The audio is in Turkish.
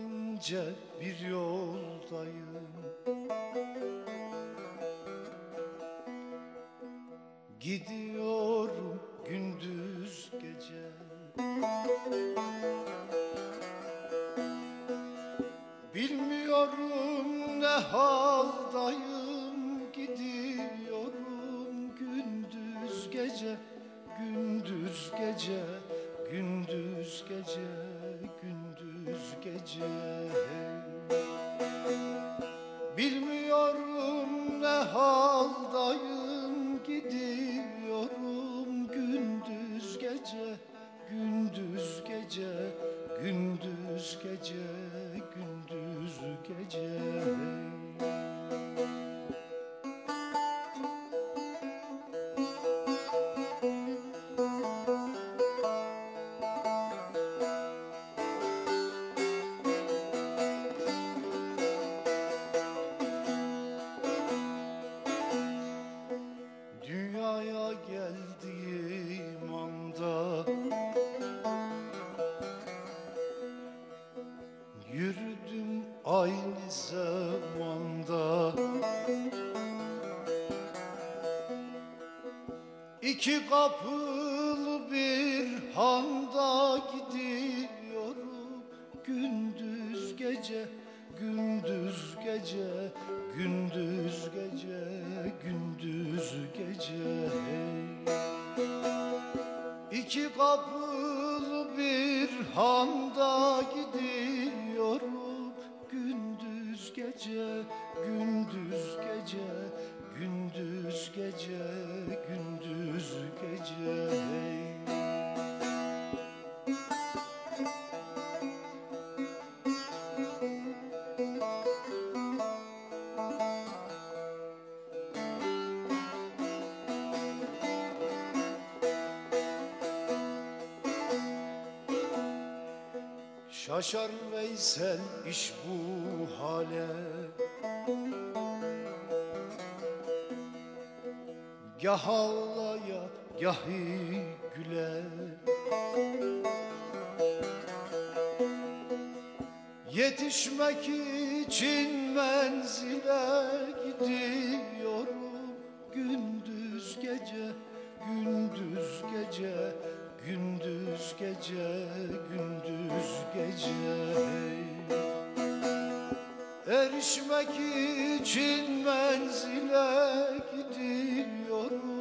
ince bir yoldayım. Gidiyorum gündüz gece. Bilmiyorum ne haldayım. Gidiyorum gündüz gece Gündüz gece Gündüz gece gece Bilmiyorum ne haldayım Gidiyorum gündüz gece Gündüz aynı zamanda İki kapılı bir handa gidiyorum Gündüz gece, gündüz gece Gündüz gece, gündüz gece hey. İki kapılı bir handa gidiyorum gece, gündüz gece Gündüz gece, Şaşar Veysel iş bu hale. Gah ağlaya gahi güle. Yetişmek için menzile gidiyorum. Gündüz gece, gündüz Erişmek için menzile gidiyorum